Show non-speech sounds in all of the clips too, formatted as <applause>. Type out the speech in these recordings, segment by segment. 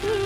blue. <laughs>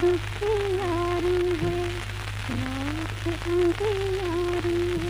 दुख यारी है रात अंधियारी है